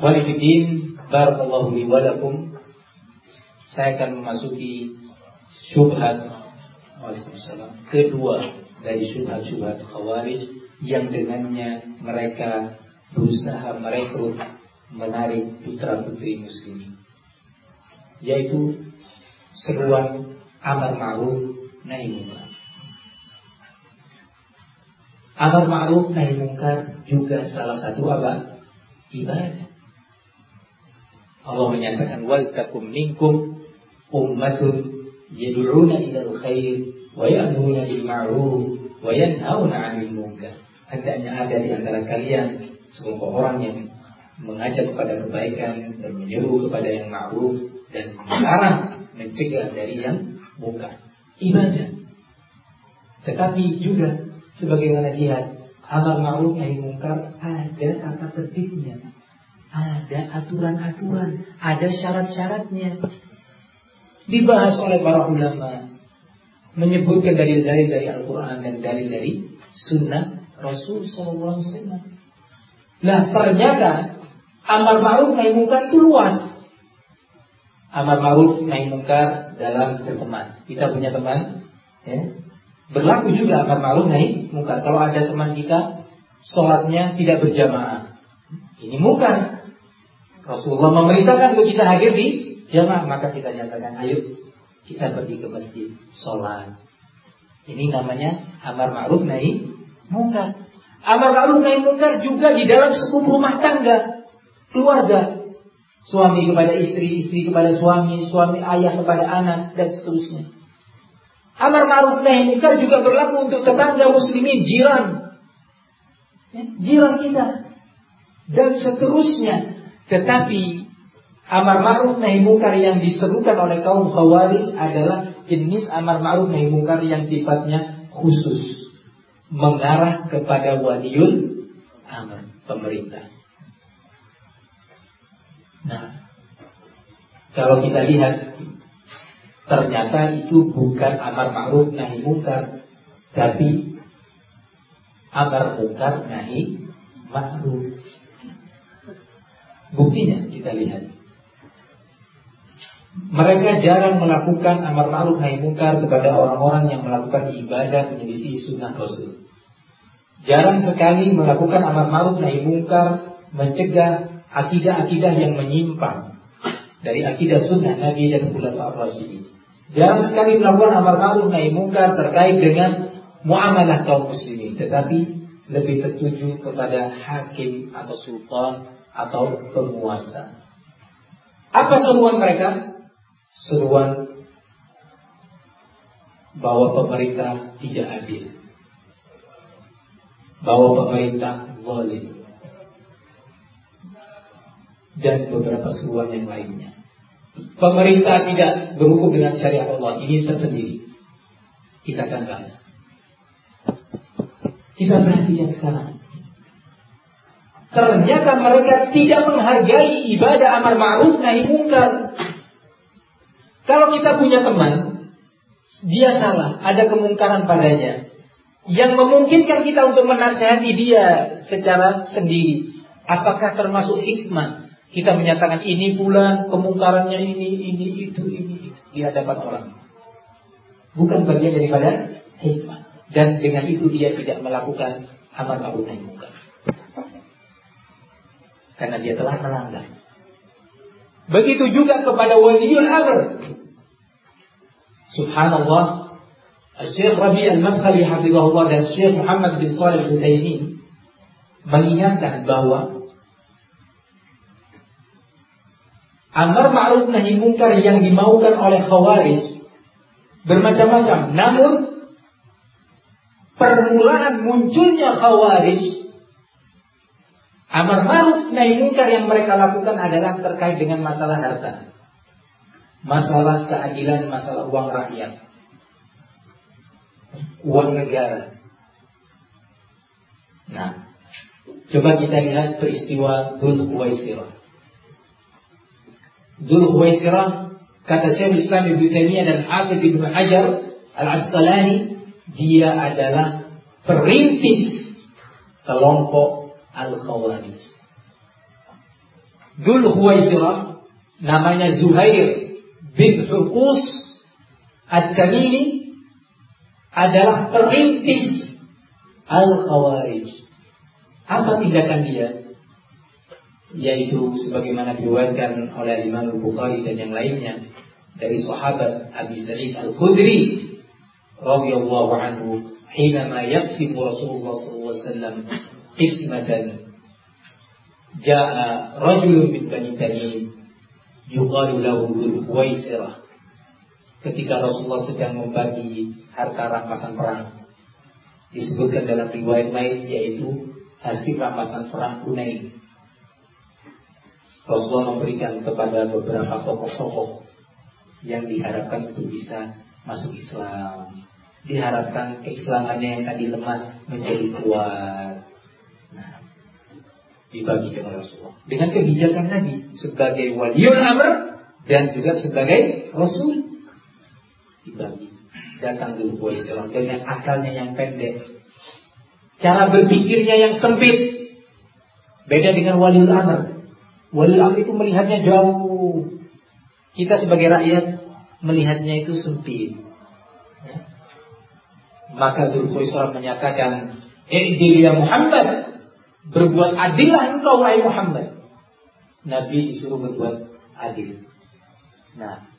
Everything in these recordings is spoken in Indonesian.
Walidin, barakallahu li walakum. Saya akan memasuki syubhat Waalaikumsalam. Kedua dari syubhat-syubhat khawarij yang dengannya mereka berusaha merekrut menarik putra putri muslimin yaitu seruan amar ma'ruf nahi munkar. Amar ma'ruf nahi munkar juga salah satu apa? Ibadah. Allah menyatakan wal takum minkum ummatun yad'una ila al-khair wa ya'muruna bil ma'ruf wa yanhauna 'anil munkar. Hendaknya ada di antara kalian sekelompok orang yang mengajak kepada kebaikan dan menyuruh kepada yang ma'ruf dan melarang mencegah dari yang munkar. Ibadah. Tetapi juga sebagaimana lihat amar ma'ruf nahi munkar ada tata tertibnya. Ada aturan-aturan, ada syarat-syaratnya dibahas oleh para ulama menyebutkan dalil-dalil dari Al-Quran dan dalil dari Sunnah Rasul Wasallam. Nah ternyata amar ma'ruf nahi mungkar itu luas. Amar ma'ruf nahi mungkar dalam berteman. Kita punya teman, ya. berlaku juga amar ma'ruf nahi mungkar. Kalau ada teman kita sholatnya tidak berjamaah, ini mungkar. Rasulullah memerintahkan untuk kita hadir di jamaah maka kita nyatakan ayo kita pergi ke masjid sholat. Ini namanya amar ma'ruf nahi mungkar. Amar ma'ruf nahi mungkar juga di dalam sekup rumah tangga, keluarga. Suami kepada istri, istri kepada suami, suami ayah kepada anak dan seterusnya. Amar ma'ruf nahi mungkar juga berlaku untuk tetangga muslimin, jiran. Ya, jiran kita. Dan seterusnya. Tetapi Amar ma'ruf nahi mungkar yang diserukan oleh kaum khawarij adalah jenis amar ma'ruf nahi mungkar yang sifatnya khusus. Mengarah kepada waliul amar, pemerintah. Nah, kalau kita lihat ternyata itu bukan amar ma'ruf nahi mungkar, tapi amar mungkar nahi ma'ruf. Buktinya kita lihat. Mereka jarang melakukan amar ma'ruf nahi mungkar kepada orang-orang yang melakukan ibadah menyelisih sunnah Rasul. Jarang sekali melakukan amar ma'ruf nahi mungkar mencegah akidah-akidah yang menyimpang dari akidah sunnah Nabi dan Khulafa Rasyidin. Jarang sekali melakukan amar ma'ruf nahi mungkar terkait dengan muamalah kaum muslimin, tetapi lebih tertuju kepada hakim atau sultan atau penguasa. Apa seruan mereka? seruan bahwa pemerintah tidak adil. Bahwa pemerintah zalim. Dan beberapa seruan yang lainnya. Pemerintah tidak berhukum dengan syariat Allah. Ini tersendiri. Kita akan bahas. Kita perhatikan sekarang. Ternyata mereka tidak menghargai ibadah amar ma'ruf nahi mungkar. Kalau kita punya teman, dia salah, ada kemungkaran padanya. Yang memungkinkan kita untuk menasehati dia secara sendiri. Apakah termasuk hikmah? Kita menyatakan ini bulan kemungkarannya ini, ini, itu, ini, itu. Di hadapan orang. Bukan bagian daripada hikmah. Dan dengan itu dia tidak melakukan amar ma'ruf nahi munkar. Karena dia telah melanggar. Begitu juga kepada waliul amr. Subhanallah, Syekh Rabi Al-Madkhali hafizahullah dan Syekh Muhammad bin Shalih Husaini mengingatkan bahwa amar ma'ruf nahi mungkar yang dimaukan oleh khawarij bermacam-macam. Namun permulaan munculnya khawarij amar ma'ruf nahi mungkar yang mereka lakukan adalah terkait dengan masalah harta masalah keadilan, masalah uang rakyat, uang negara. Nah, coba kita lihat peristiwa Dul Huwaisirah. Dul Huwaisirah kata Syekh Islam Ibnu Taimiyah dan Hafidz Ibnu Hajar Al-Asqalani dia adalah perintis kelompok Al-Khawarij. Dul Huwaisirah namanya Zuhair bin Hukus Ad-Tamimi adalah perintis Al-Khawarij. Apa tindakan dia? Yaitu sebagaimana diriwayatkan oleh Imam Bukhari dan yang lainnya dari sahabat Abi Sa'id Al-Khudri radhiyallahu anhu حينما يقسم رسول الله صلى الله عليه وسلم qismatan jaa rajulun min bani Tamim yuqalu lahu Huwaisirah ketika Rasulullah sedang membagi harta rampasan perang disebutkan dalam riwayat lain yaitu hasil rampasan perang Kunai Rasulullah memberikan kepada beberapa tokoh-tokoh yang diharapkan untuk bisa masuk Islam. Diharapkan keislamannya yang tadi lemah menjadi kuat. Dibagikan oleh Rasulullah dengan kebijakan Nabi sebagai waliul amr dan juga sebagai Rasul dibagi. Datang dulu Waisalam dengan akalnya yang pendek, cara berpikirnya yang sempit. Beda dengan waliul amr. Waliul amr itu melihatnya jauh. Kita sebagai rakyat melihatnya itu sempit. Maka Dzulkhuwaisar menyatakan, "I'dil ya Muhammad." Berbuat adillah engkau wahai Muhammad. Nabi disuruh berbuat adil. Nah,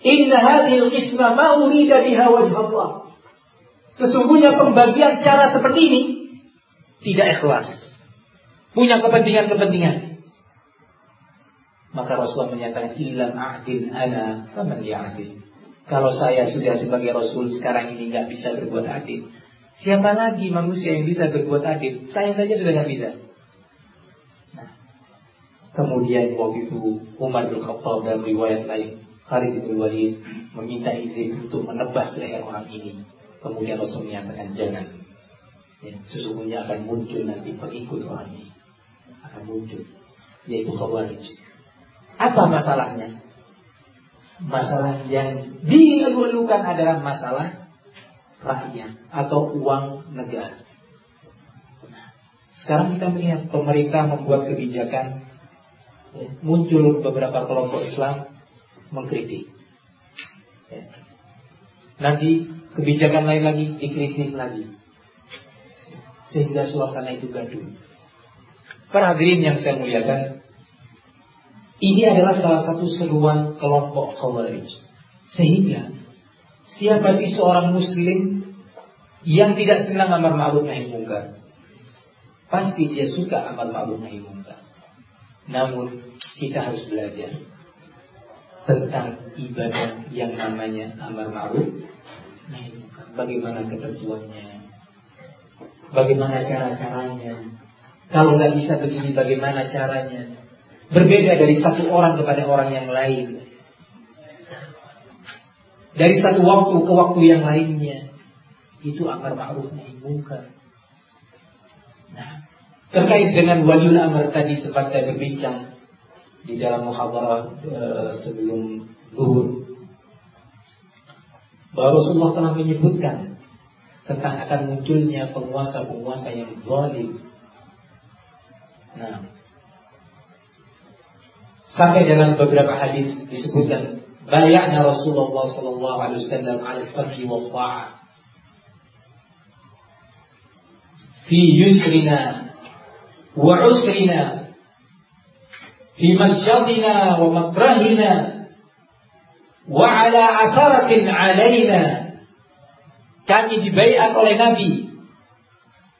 Inna hadhil qisma ma urida biha Allah. Sesungguhnya pembagian cara seperti ini tidak ikhlas. Punya kepentingan-kepentingan. Maka Rasulullah menyatakan ilan ahdin ana faman ya'dil. Kalau saya sudah sebagai Rasul sekarang ini nggak bisa berbuat adil, siapa lagi manusia yang bisa berbuat adil? Saya saja sudah nggak bisa. Nah, kemudian waktu itu Umar bin Khattab dalam riwayat lain, Khalid bin Walid meminta izin untuk menebas leher orang ini. Kemudian Rasul menyatakan jangan. Ya, sesungguhnya akan muncul nanti pengikut orang ini. Akan muncul. Yaitu Khawarij. Apa masalahnya? Masalah yang dilakukan adalah masalah rakyat atau uang negara. Sekarang kita melihat pemerintah membuat kebijakan ya, muncul beberapa kelompok Islam mengkritik. Ya. Nanti kebijakan lain lagi dikritik lagi. Sehingga suasana itu gaduh. Para hadirin yang saya muliakan, ini adalah salah satu seruan kelompok Khawarij. Sehingga siapa sih seorang muslim yang tidak senang amar ma'ruf nahi munkar? Pasti dia suka amar ma'ruf nahi munkar. Namun kita harus belajar tentang ibadah yang namanya amar ma'ruf nahi munkar. Bagaimana ketentuannya? Bagaimana cara-caranya? Kalau nggak bisa begini, bagaimana caranya? Berbeda dari satu orang kepada orang yang lain. Dari satu waktu ke waktu yang lainnya. Itu amar ma'ruf nahi munkar. Nah, terkait dengan waliul amr tadi sempat saya berbincang di dalam muhadarah e, sebelum zuhur bahwa Rasulullah telah menyebutkan tentang akan munculnya penguasa-penguasa yang zalim. Nah, Sampai dalam beberapa hadis disebutkan bayaknya Rasulullah sallallahu alaihi wasallam ala sabri wa ta'ah. Fi yusrina wa usrina fi majadina wa makrahina wa ala atharatin alaina kami dibayat oleh Nabi.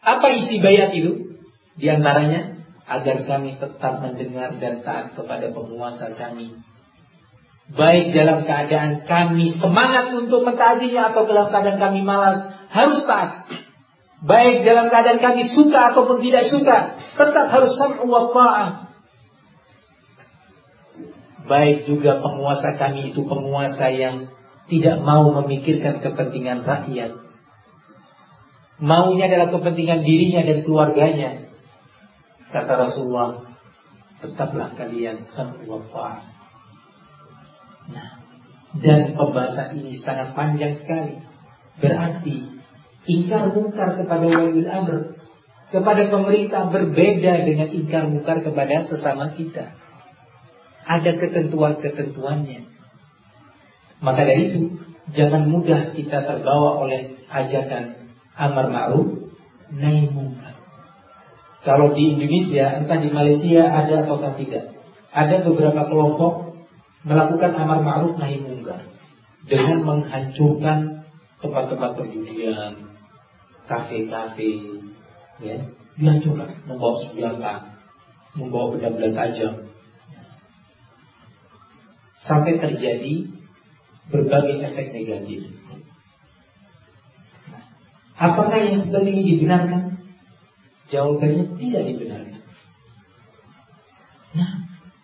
Apa isi bayat itu? Di antaranya agar kami tetap mendengar dan taat kepada penguasa kami. Baik dalam keadaan kami semangat untuk mentaatinya atau dalam keadaan kami malas, harus taat. Baik dalam keadaan kami suka ataupun tidak suka, tetap harus sam'u wa Baik juga penguasa kami itu penguasa yang tidak mau memikirkan kepentingan rakyat. Maunya adalah kepentingan dirinya dan keluarganya. Kata Rasulullah, tetaplah kalian sampai Nah, dan pembahasan ini sangat panjang sekali. Berarti ingkar mungkar kepada waliul amr kepada pemerintah berbeda dengan ingkar mungkar kepada sesama kita. ada ketentuan-ketentuannya. Maka dari itu, jangan mudah kita terbawa oleh ajakan amar ma'ruf nahi mungkar. Kalau di Indonesia, entah di Malaysia ada atau tidak, ada beberapa kelompok melakukan amar ma'ruf nahi mungkar dengan menghancurkan tempat-tempat perjudian, kafe-kafe, ya, dihancurkan, membawa senjata, membawa benda-benda tajam, sampai terjadi berbagai efek negatif. Apakah yang seperti ini dibenarkan? Jawabannya tidak dibenarkan. Nah,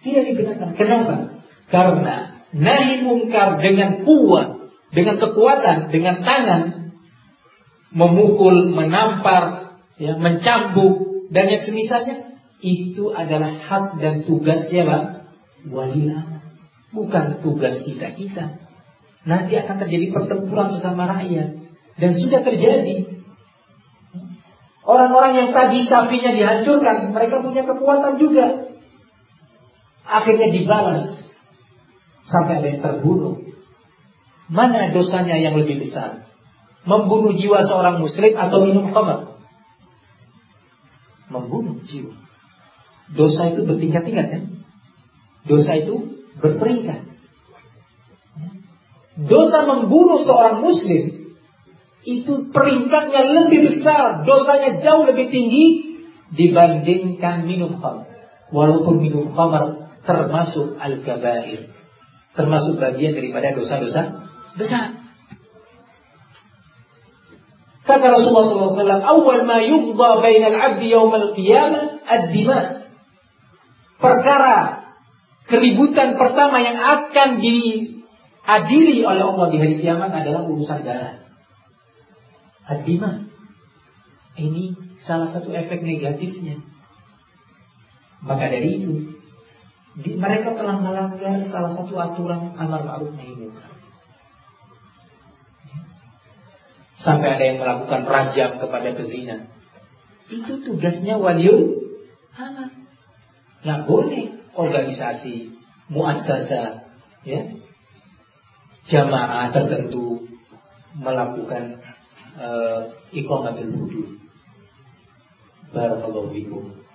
tidak dibenarkan. Kenapa? Karena nahi mungkar dengan kuat, dengan kekuatan, dengan tangan memukul, menampar, ya, mencambuk dan yang semisalnya itu adalah hak dan tugas siapa? Wali Bukan tugas kita kita. Nanti akan terjadi pertempuran sesama rakyat dan sudah terjadi. Orang-orang yang tadi kafinya dihancurkan, mereka punya kekuatan juga. Akhirnya dibalas sampai ada yang terbunuh. Mana dosanya yang lebih besar? Membunuh jiwa seorang muslim atau minum khamar? Membunuh jiwa. Dosa itu bertingkat-tingkat kan? Dosa itu berperingkat. Dosa membunuh seorang muslim itu peringkatnya lebih besar, dosanya jauh lebih tinggi dibandingkan minum khamr. Walaupun minum khamr termasuk al-kabair, termasuk bagian daripada dosa-dosa besar. Kata Rasulullah SAW, awal ma yubda bainal abdi yawmal qiyamah ad-dima. Perkara keributan pertama yang akan diadili oleh Allah di hari kiamat adalah urusan darah. Adima. Ini salah satu efek negatifnya. Maka dari itu, di, mereka telah melanggar salah satu aturan amar ma'ruf nahi. Sampai ada yang melakukan rajam kepada pezina. Itu tugasnya waliul amar. Nggak boleh organisasi, muasasa, ya, jamaah tertentu melakukan uh, iqamatul wudhu. Barakallahu fikum.